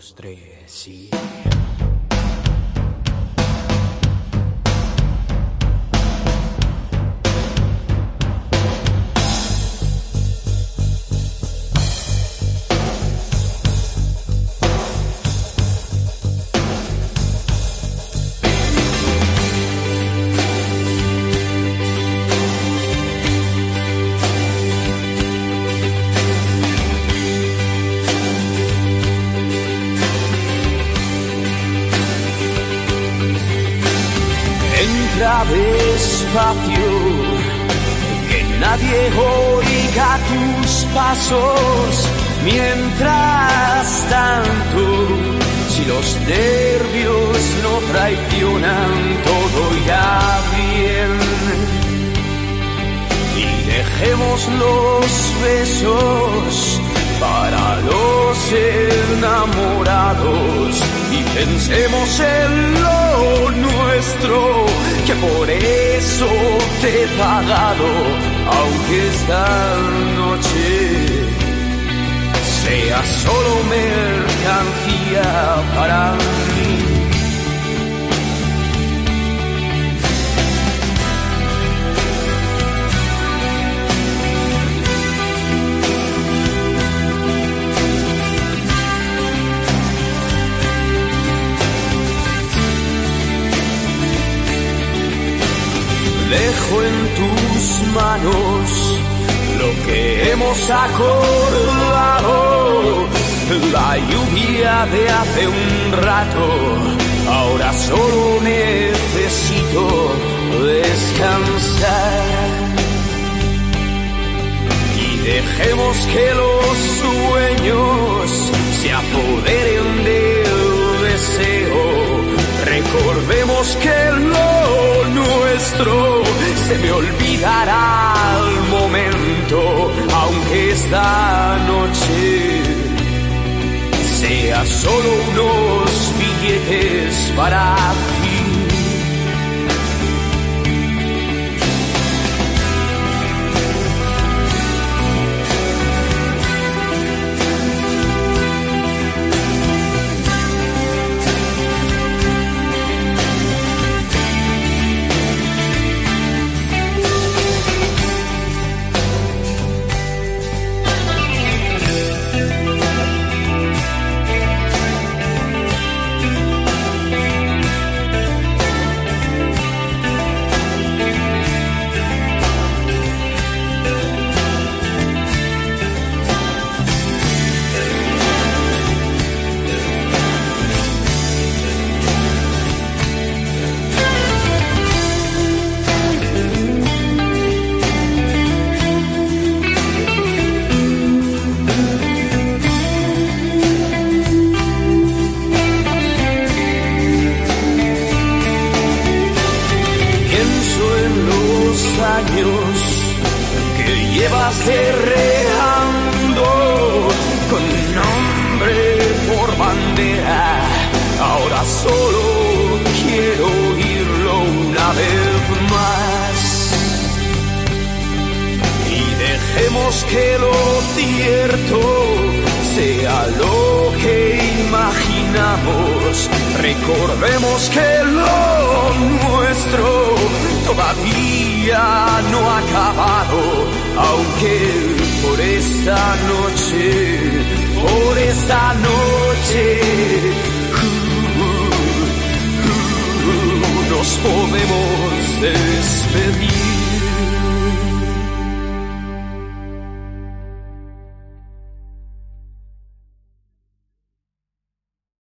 dos, tres y... Entra despacio, que nadie oiga tus pasos. Mientras tanto, si los nervios no traicionan, todo irá bien. Y dejemos los besos para los enamorados y pensemos en lo nuestro, que por eso te he pagado, aunque esta noche sea solo mercancía para mí. Dejo en tus manos lo que hemos acordado. La lluvia de hace un rato, ahora solo necesito descansar. Y dejemos que los sueños se apoderen del deseo. Recordemos que se me olvidará al momento, aunque esta noche sea solo unos billetes para años que llevas derreando con nombre por bandera. Ahora solo quiero oírlo una vez más. Y dejemos que lo cierto sea lo que imaginamos. Recordemos que lo nuestro todavía no ha acabado, aunque por esta noche, por esta noche, uh, uh, uh, nos podemos despedir.